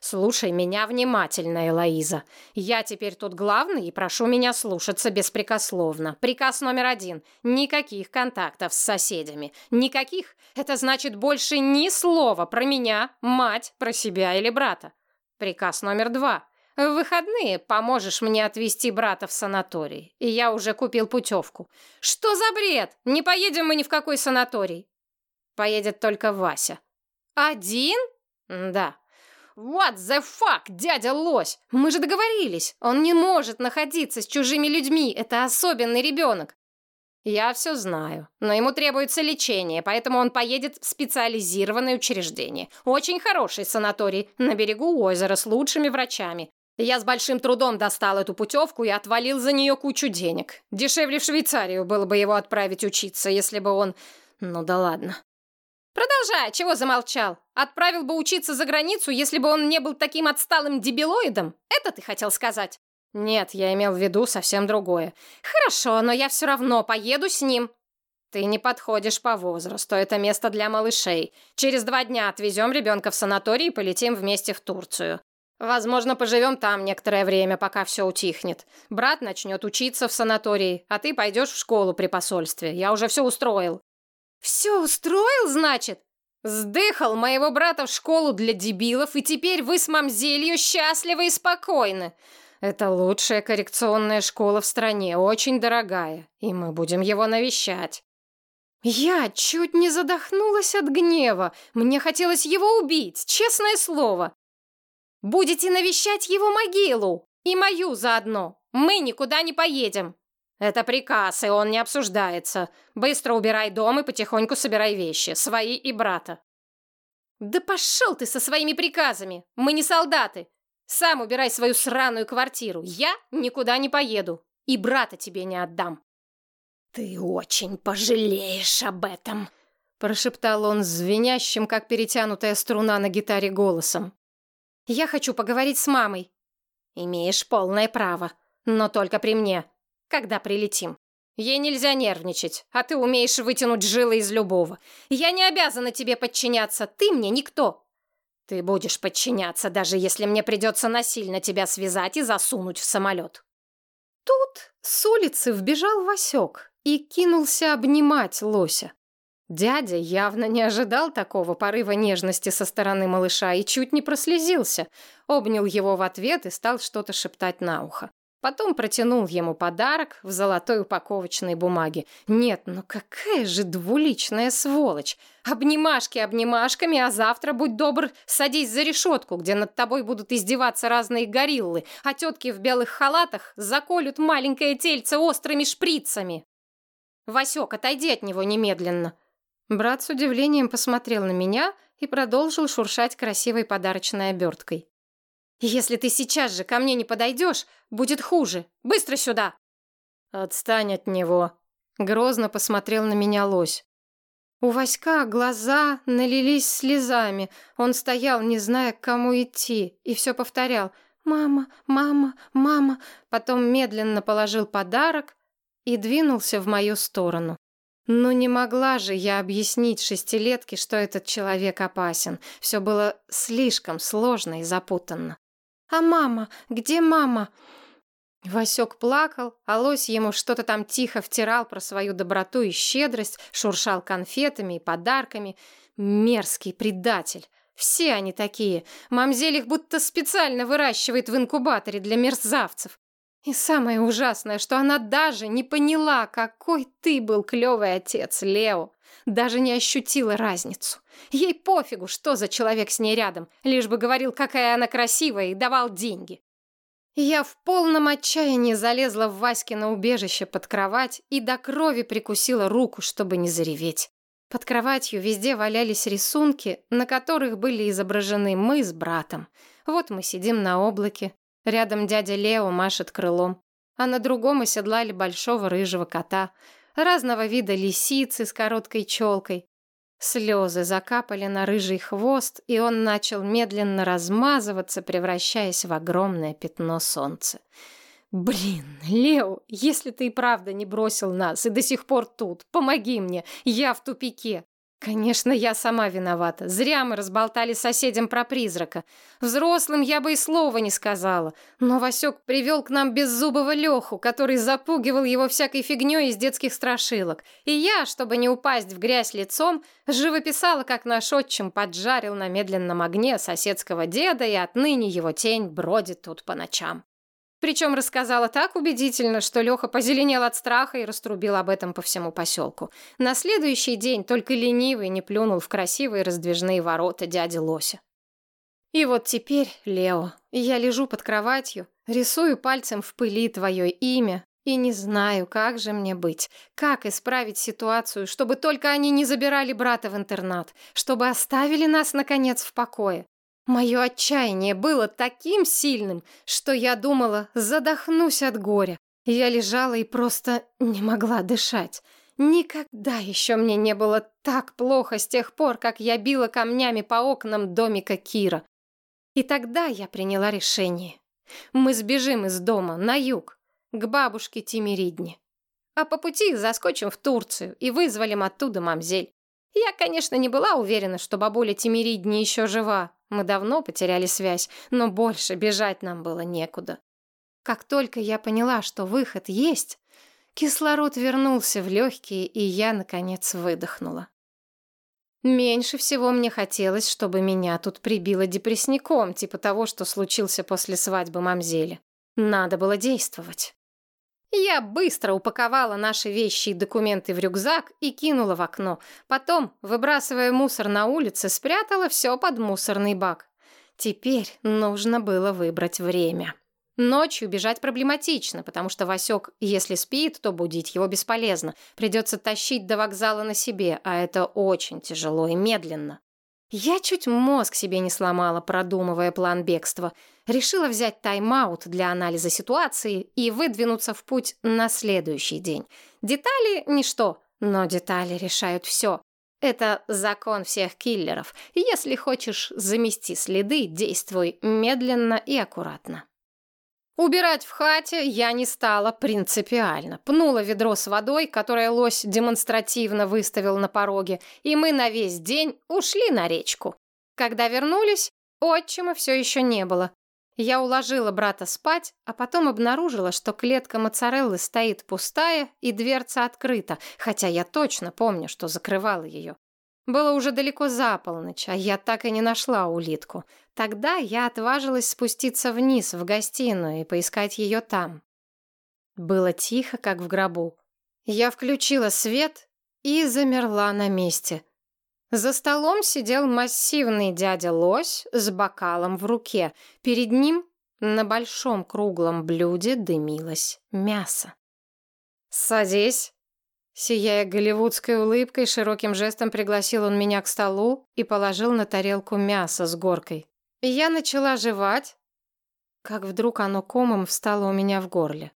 Слушай меня внимательно, Элоиза. Я теперь тут главный и прошу меня слушаться беспрекословно. Приказ номер один. Никаких контактов с соседями. Никаких. Это значит больше ни слова про меня, мать, про себя или брата. Приказ номер два. В выходные поможешь мне отвезти брата в санаторий. И я уже купил путевку. Что за бред? Не поедем мы ни в какой санаторий. Поедет только Вася. Один? Да. What the fuck, дядя Лось? Мы же договорились. Он не может находиться с чужими людьми. Это особенный ребенок. Я все знаю, но ему требуется лечение, поэтому он поедет в специализированное учреждение. Очень хороший санаторий на берегу озера с лучшими врачами. Я с большим трудом достал эту путевку и отвалил за нее кучу денег. Дешевле в Швейцарию было бы его отправить учиться, если бы он... Ну да ладно. Продолжай, чего замолчал? Отправил бы учиться за границу, если бы он не был таким отсталым дебилоидом? Это ты хотел сказать? Нет, я имел в виду совсем другое. Хорошо, но я все равно поеду с ним. Ты не подходишь по возрасту, это место для малышей. Через два дня отвезем ребенка в санаторий и полетим вместе в Турцию. Возможно, поживем там некоторое время, пока все утихнет. Брат начнет учиться в санатории, а ты пойдешь в школу при посольстве. Я уже все устроил. Все устроил, значит? Сдыхал моего брата в школу для дебилов, и теперь вы с мамзелью счастливы и спокойны. Это лучшая коррекционная школа в стране, очень дорогая, и мы будем его навещать. Я чуть не задохнулась от гнева. Мне хотелось его убить, честное слово. Будете навещать его могилу и мою заодно. Мы никуда не поедем. Это приказ, и он не обсуждается. Быстро убирай дом и потихоньку собирай вещи, свои и брата. Да пошел ты со своими приказами. Мы не солдаты. Сам убирай свою сраную квартиру. Я никуда не поеду. И брата тебе не отдам. «Ты очень пожалеешь об этом», — прошептал он звенящим, как перетянутая струна на гитаре голосом. «Я хочу поговорить с мамой». «Имеешь полное право, но только при мне, когда прилетим. Ей нельзя нервничать, а ты умеешь вытянуть жилы из любого. Я не обязана тебе подчиняться, ты мне никто». «Ты будешь подчиняться, даже если мне придется насильно тебя связать и засунуть в самолет». Тут с улицы вбежал Васек и кинулся обнимать лося. Дядя явно не ожидал такого порыва нежности со стороны малыша и чуть не прослезился. Обнял его в ответ и стал что-то шептать на ухо. Потом протянул ему подарок в золотой упаковочной бумаге. Нет, ну какая же двуличная сволочь! Обнимашки обнимашками, а завтра, будь добр, садись за решетку, где над тобой будут издеваться разные гориллы, а тетки в белых халатах заколют маленькое тельце острыми шприцами. Васек, отойди от него немедленно. Брат с удивлением посмотрел на меня и продолжил шуршать красивой подарочной оберткой. Если ты сейчас же ко мне не подойдешь, будет хуже. Быстро сюда!» «Отстань от него!» Грозно посмотрел на меня лось. У Васька глаза налились слезами. Он стоял, не зная, к кому идти, и все повторял «Мама, мама, мама». Потом медленно положил подарок и двинулся в мою сторону. Ну не могла же я объяснить шестилетке, что этот человек опасен. Все было слишком сложно и запутанно. «А мама? Где мама?» Васек плакал, а лось ему что-то там тихо втирал про свою доброту и щедрость, шуршал конфетами и подарками. Мерзкий предатель. Все они такие. Мамзель их будто специально выращивает в инкубаторе для мерзавцев. И самое ужасное, что она даже не поняла, какой ты был клевый отец, Лео. Даже не ощутила разницу. Ей пофигу, что за человек с ней рядом, лишь бы говорил, какая она красивая, и давал деньги. Я в полном отчаянии залезла в Васькино убежище под кровать и до крови прикусила руку, чтобы не зареветь. Под кроватью везде валялись рисунки, на которых были изображены мы с братом. Вот мы сидим на облаке, рядом дядя Лео машет крылом, а на другом оседлали большого рыжего кота, разного вида лисицы с короткой челкой, Слезы закапали на рыжий хвост, и он начал медленно размазываться, превращаясь в огромное пятно солнца. «Блин, Лео, если ты и правда не бросил нас и до сих пор тут, помоги мне, я в тупике. Конечно, я сама виновата. Зря мы разболтали соседям про призрака. Взрослым я бы и слова не сказала. Но Васек привел к нам беззубого Леху, который запугивал его всякой фигней из детских страшилок. И я, чтобы не упасть в грязь лицом, живописала, как наш отчим поджарил на медленном огне соседского деда, и отныне его тень бродит тут по ночам. Причем рассказала так убедительно, что Леха позеленел от страха и раструбил об этом по всему поселку. На следующий день только ленивый не плюнул в красивые раздвижные ворота дяди Лося. И вот теперь, Лео, я лежу под кроватью, рисую пальцем в пыли твое имя и не знаю, как же мне быть, как исправить ситуацию, чтобы только они не забирали брата в интернат, чтобы оставили нас, наконец, в покое. Мое отчаяние было таким сильным, что я думала, задохнусь от горя. Я лежала и просто не могла дышать. Никогда еще мне не было так плохо с тех пор, как я била камнями по окнам домика Кира. И тогда я приняла решение. Мы сбежим из дома на юг, к бабушке Тимиридне. А по пути заскочим в Турцию и вызволим оттуда мамзель. Я, конечно, не была уверена, что бабуля Тимиридни еще жива. Мы давно потеряли связь, но больше бежать нам было некуда. Как только я поняла, что выход есть, кислород вернулся в легкие, и я, наконец, выдохнула. Меньше всего мне хотелось, чтобы меня тут прибило депрессником, типа того, что случился после свадьбы мамзели. Надо было действовать. Я быстро упаковала наши вещи и документы в рюкзак и кинула в окно. Потом, выбрасывая мусор на улице, спрятала все под мусорный бак. Теперь нужно было выбрать время. Ночью бежать проблематично, потому что Васек, если спит, то будить его бесполезно. Придется тащить до вокзала на себе, а это очень тяжело и медленно. Я чуть мозг себе не сломала, продумывая план бегства. Решила взять тайм-аут для анализа ситуации и выдвинуться в путь на следующий день. Детали — ничто, но детали решают все. Это закон всех киллеров. Если хочешь замести следы, действуй медленно и аккуратно. Убирать в хате я не стала принципиально. Пнула ведро с водой, которое лось демонстративно выставил на пороге, и мы на весь день ушли на речку. Когда вернулись, отчима все еще не было. Я уложила брата спать, а потом обнаружила, что клетка моцареллы стоит пустая и дверца открыта, хотя я точно помню, что закрывала ее. Было уже далеко за полночь, а я так и не нашла улитку. Тогда я отважилась спуститься вниз, в гостиную, и поискать ее там. Было тихо, как в гробу. Я включила свет и замерла на месте. За столом сидел массивный дядя-лось с бокалом в руке. Перед ним на большом круглом блюде дымилось мясо. «Садись», Сияя голливудской улыбкой, широким жестом пригласил он меня к столу и положил на тарелку мясо с горкой. Я начала жевать, как вдруг оно комом встало у меня в горле.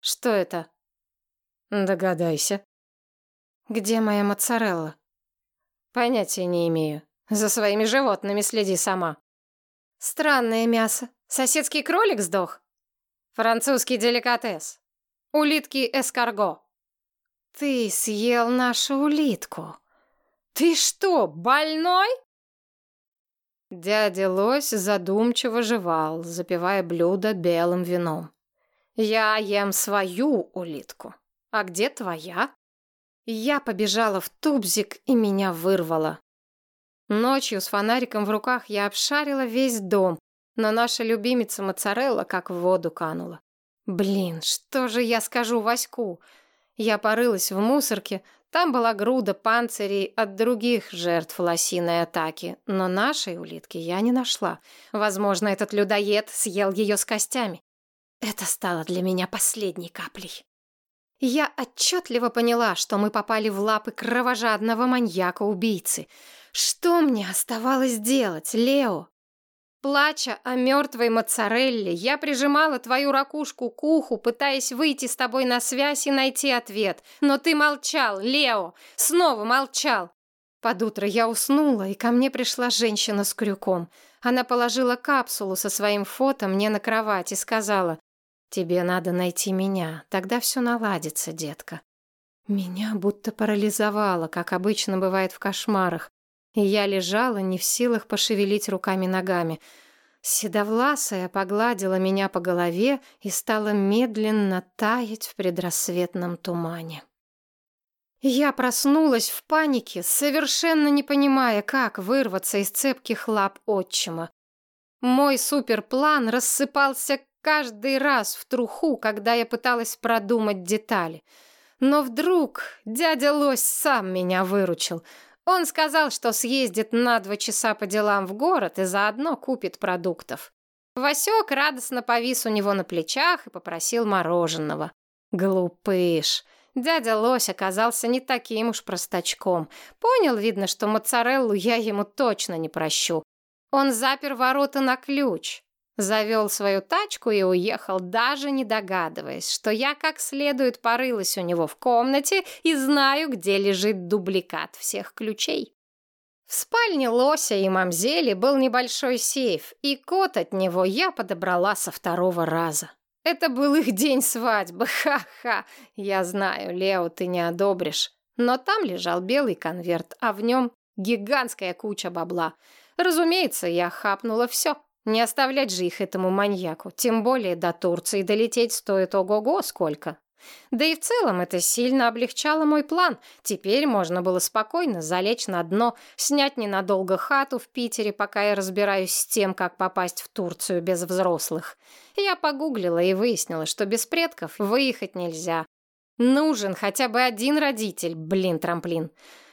Что это? Догадайся. Где моя моцарелла? Понятия не имею. За своими животными следи сама. Странное мясо. Соседский кролик сдох. Французский деликатес. Улитки эскарго. «Ты съел нашу улитку! Ты что, больной?» Дядя Лось задумчиво жевал, запивая блюдо белым вином. «Я ем свою улитку. А где твоя?» Я побежала в тубзик, и меня вырвало. Ночью с фонариком в руках я обшарила весь дом, но наша любимица моцарелла как в воду канула. Блин, что же я скажу Ваську? Я порылась в мусорке, там была груда панцирей от других жертв лосиной атаки, но нашей улитки я не нашла. Возможно, этот людоед съел ее с костями. Это стало для меня последней каплей. Я отчетливо поняла, что мы попали в лапы кровожадного маньяка-убийцы. Что мне оставалось делать, Лео? Плача о мертвой моцарелле, я прижимала твою ракушку к уху, пытаясь выйти с тобой на связь и найти ответ. Но ты молчал, Лео, снова молчал. Под утро я уснула, и ко мне пришла женщина с крюком. Она положила капсулу со своим фото мне на кровать и сказала, «Тебе надо найти меня, тогда все наладится, детка». Меня будто парализовало, как обычно бывает в кошмарах и я лежала не в силах пошевелить руками-ногами. Седовласая погладила меня по голове и стала медленно таять в предрассветном тумане. Я проснулась в панике, совершенно не понимая, как вырваться из цепких лап отчима. Мой суперплан рассыпался каждый раз в труху, когда я пыталась продумать детали. Но вдруг дядя Лось сам меня выручил — он сказал, что съездит на два часа по делам в город и заодно купит продуктов. Васек радостно повис у него на плечах и попросил мороженого. Глупыш. Дядя Лось оказался не таким уж простачком. Понял, видно, что моцареллу я ему точно не прощу. Он запер ворота на ключ. Завел свою тачку и уехал, даже не догадываясь, что я как следует порылась у него в комнате и знаю, где лежит дубликат всех ключей. В спальне Лося и Мамзели был небольшой сейф, и код от него я подобрала со второго раза. Это был их день свадьбы, ха-ха. Я знаю, Лео, ты не одобришь. Но там лежал белый конверт, а в нем гигантская куча бабла. Разумеется, я хапнула все. Не оставлять же их этому маньяку. Тем более до Турции долететь стоит ого-го сколько. Да и в целом это сильно облегчало мой план. Теперь можно было спокойно залечь на дно, снять ненадолго хату в Питере, пока я разбираюсь с тем, как попасть в Турцию без взрослых. Я погуглила и выяснила, что без предков выехать нельзя. Нужен хотя бы один родитель, блин, трамплин.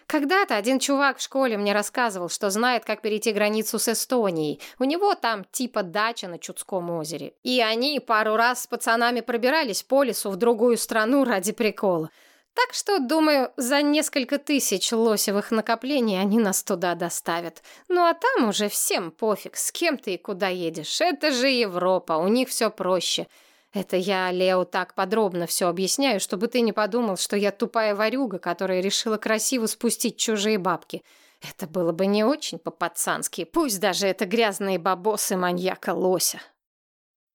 Когда-то один чувак в школе мне рассказывал, что знает, как перейти границу с Эстонией. У него там типа дача на Чудском озере. И они пару раз с пацанами пробирались по лесу в другую страну ради прикола. Так что, думаю, за несколько тысяч лосевых накоплений они нас туда доставят. Ну а там уже всем пофиг, с кем ты и куда едешь. Это же Европа, у них все проще. Это я, Лео, так подробно все объясняю, чтобы ты не подумал, что я тупая ворюга, которая решила красиво спустить чужие бабки. Это было бы не очень по-пацански, пусть даже это грязные бабосы маньяка-лося.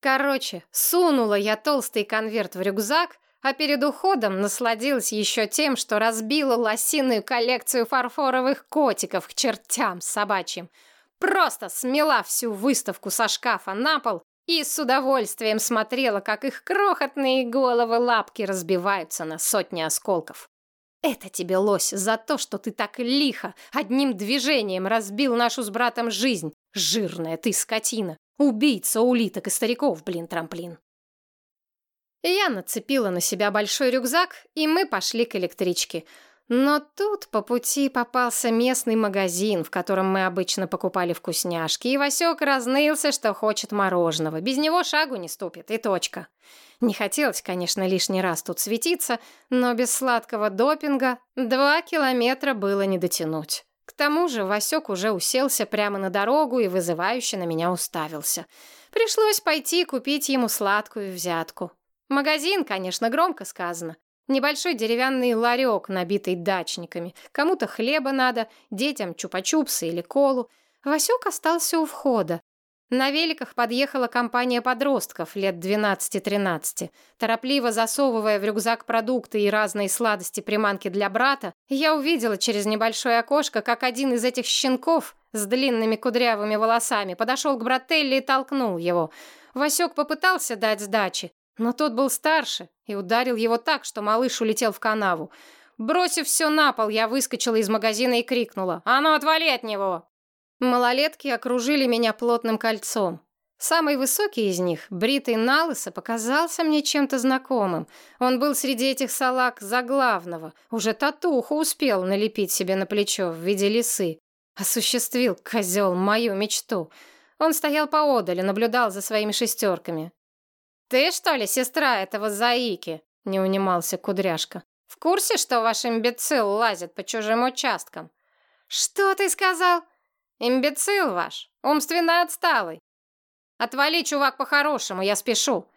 Короче, сунула я толстый конверт в рюкзак, а перед уходом насладилась еще тем, что разбила лосиную коллекцию фарфоровых котиков к чертям собачьим. Просто смела всю выставку со шкафа на пол и с удовольствием смотрела, как их крохотные головы лапки разбиваются на сотни осколков. Это тебе, лось, за то, что ты так лихо, одним движением разбил нашу с братом жизнь. Жирная ты скотина. Убийца улиток и стариков, блин, трамплин. Я нацепила на себя большой рюкзак, и мы пошли к электричке. Но тут по пути попался местный магазин, в котором мы обычно покупали вкусняшки, и Васек разнылся, что хочет мороженого. Без него шагу не ступит, и точка. Не хотелось, конечно, лишний раз тут светиться, но без сладкого допинга два километра было не дотянуть. К тому же Васек уже уселся прямо на дорогу и вызывающе на меня уставился. Пришлось пойти купить ему сладкую взятку. Магазин, конечно, громко сказано. Небольшой деревянный ларек, набитый дачниками. Кому-то хлеба надо, детям чупа-чупсы или колу. Васек остался у входа. На великах подъехала компания подростков лет 12-13. Торопливо засовывая в рюкзак продукты и разные сладости приманки для брата, я увидела через небольшое окошко, как один из этих щенков с длинными кудрявыми волосами подошел к брателле и толкнул его. Васек попытался дать сдачи, но тот был старше и ударил его так, что малыш улетел в канаву. Бросив все на пол, я выскочила из магазина и крикнула «А ну, отвали от него!». Малолетки окружили меня плотным кольцом. Самый высокий из них, бритый налысо, показался мне чем-то знакомым. Он был среди этих салак за главного. Уже татуху успел налепить себе на плечо в виде лисы. Осуществил, козел, мою мечту. Он стоял поодаль и наблюдал за своими шестерками. «Ты, что ли, сестра этого заики?» — не унимался Кудряшка. «В курсе, что ваш имбецил лазит по чужим участкам?» «Что ты сказал?» «Имбецил ваш, умственно отсталый. Отвали, чувак, по-хорошему, я спешу.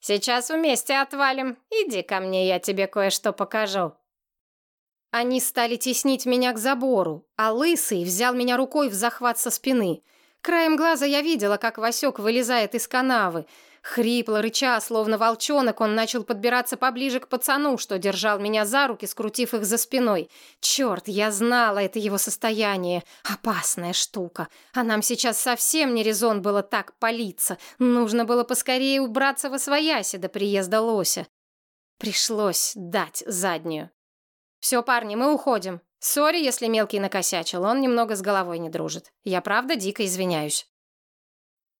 Сейчас вместе отвалим. Иди ко мне, я тебе кое-что покажу». Они стали теснить меня к забору, а Лысый взял меня рукой в захват со спины. Краем глаза я видела, как Васек вылезает из канавы. Хрипло, рыча, словно волчонок, он начал подбираться поближе к пацану, что держал меня за руки, скрутив их за спиной. Черт, я знала это его состояние. Опасная штука. А нам сейчас совсем не резон было так палиться. Нужно было поскорее убраться во свояси до приезда лося. Пришлось дать заднюю. «Все, парни, мы уходим. Сори, если мелкий накосячил, он немного с головой не дружит. Я правда дико извиняюсь».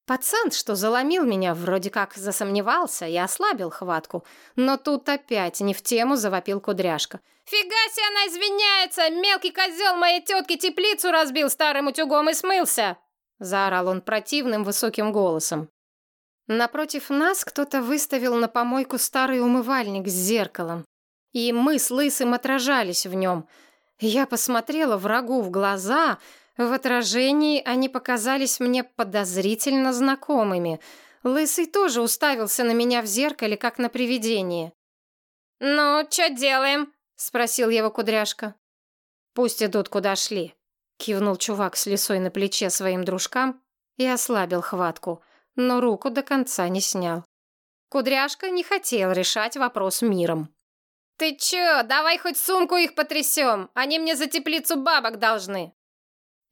Пацан, что заломил меня, вроде как засомневался и ослабил хватку. Но тут опять не в тему завопил кудряшка. «Фига себе она извиняется! Мелкий козел моей тетки теплицу разбил старым утюгом и смылся!» Заорал он противным высоким голосом. Напротив нас кто-то выставил на помойку старый умывальник с зеркалом. И мы с Лысым отражались в нем. Я посмотрела врагу в глаза — в отражении они показались мне подозрительно знакомыми. Лысый тоже уставился на меня в зеркале, как на привидение. «Ну, что делаем?» — спросил его кудряшка. «Пусть идут, куда шли», — кивнул чувак с лисой на плече своим дружкам и ослабил хватку, но руку до конца не снял. Кудряшка не хотел решать вопрос миром. «Ты чё, давай хоть сумку их потрясем, они мне за теплицу бабок должны!»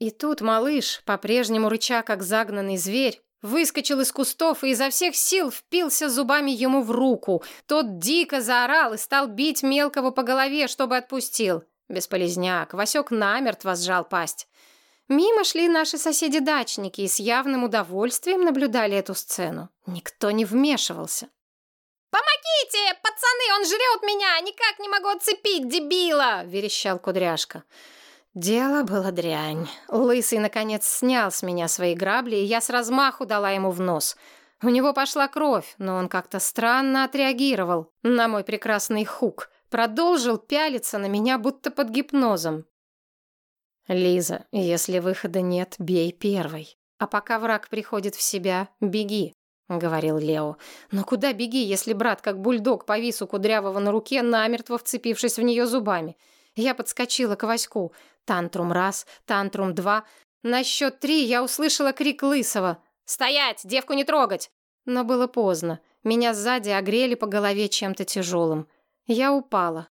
И тут малыш, по-прежнему рыча, как загнанный зверь, выскочил из кустов и изо всех сил впился зубами ему в руку. Тот дико заорал и стал бить мелкого по голове, чтобы отпустил. Бесполезняк, Васек намертво сжал пасть. Мимо шли наши соседи-дачники и с явным удовольствием наблюдали эту сцену. Никто не вмешивался. «Помогите, пацаны, он жрет меня! Никак не могу отцепить, дебила!» — верещал Кудряшка. Дело было дрянь. Лысый, наконец, снял с меня свои грабли, и я с размаху дала ему в нос. У него пошла кровь, но он как-то странно отреагировал на мой прекрасный хук. Продолжил пялиться на меня, будто под гипнозом. «Лиза, если выхода нет, бей первой. А пока враг приходит в себя, беги», — говорил Лео. «Но куда беги, если брат, как бульдог, повис у Кудрявого на руке, намертво вцепившись в нее зубами?» Я подскочила к Ваську. Тантрум раз, тантрум два. На счет три я услышала крик Лысого. «Стоять! Девку не трогать!» Но было поздно. Меня сзади огрели по голове чем-то тяжелым. Я упала.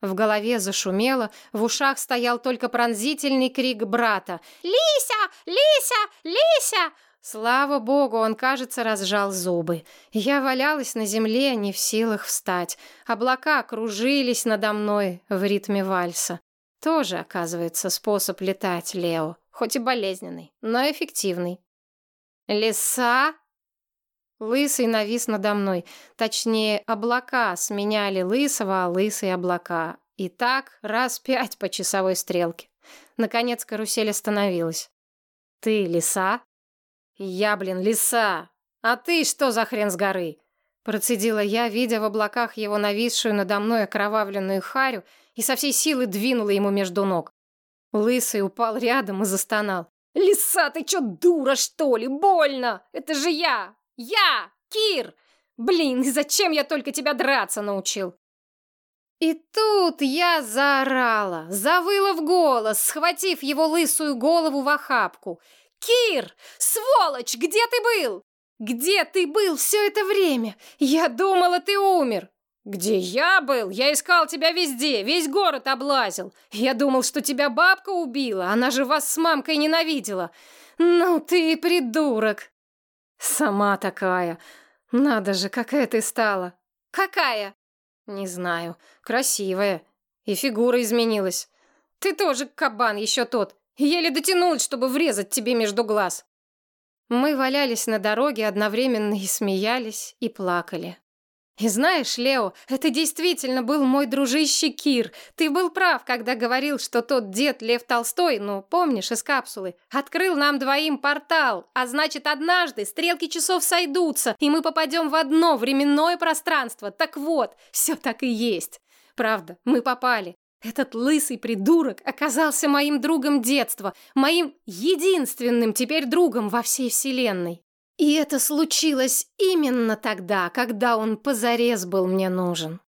В голове зашумело, в ушах стоял только пронзительный крик брата. «Лися! Лися! Лися!» Слава богу, он, кажется, разжал зубы. Я валялась на земле, не в силах встать. Облака кружились надо мной в ритме вальса. Тоже, оказывается, способ летать, Лео. Хоть и болезненный, но эффективный. «Лиса?» Лысый навис надо мной. Точнее, облака сменяли лысого, а лысые облака. И так раз пять по часовой стрелке. Наконец карусель остановилась. «Ты лиса?» «Я, блин, лиса! А ты что за хрен с горы?» Процедила я, видя в облаках его нависшую надо мной окровавленную харю, и со всей силы двинула ему между ног. Лысый упал рядом и застонал. «Лиса, ты чё, дура, что ли? Больно! Это же я! Я! Кир! Блин, зачем я только тебя драться научил?» И тут я заорала, завыла в голос, схватив его лысую голову в охапку. «Кир! Сволочь! Где ты был? Где ты был все это время? Я думала, ты умер!» «Где я был? Я искал тебя везде, весь город облазил. Я думал, что тебя бабка убила, она же вас с мамкой ненавидела. Ну ты придурок!» «Сама такая. Надо же, какая ты стала!» «Какая?» «Не знаю. Красивая. И фигура изменилась. Ты тоже кабан еще тот. Еле дотянулась, чтобы врезать тебе между глаз. Мы валялись на дороге одновременно и смеялись, и плакали. И знаешь, Лео, это действительно был мой дружище Кир. Ты был прав, когда говорил, что тот дед Лев Толстой, ну, помнишь, из капсулы, открыл нам двоим портал, а значит, однажды стрелки часов сойдутся, и мы попадем в одно временное пространство. Так вот, все так и есть. Правда, мы попали. Этот лысый придурок оказался моим другом детства, моим единственным теперь другом во всей вселенной. И это случилось именно тогда, когда он позарез был мне нужен.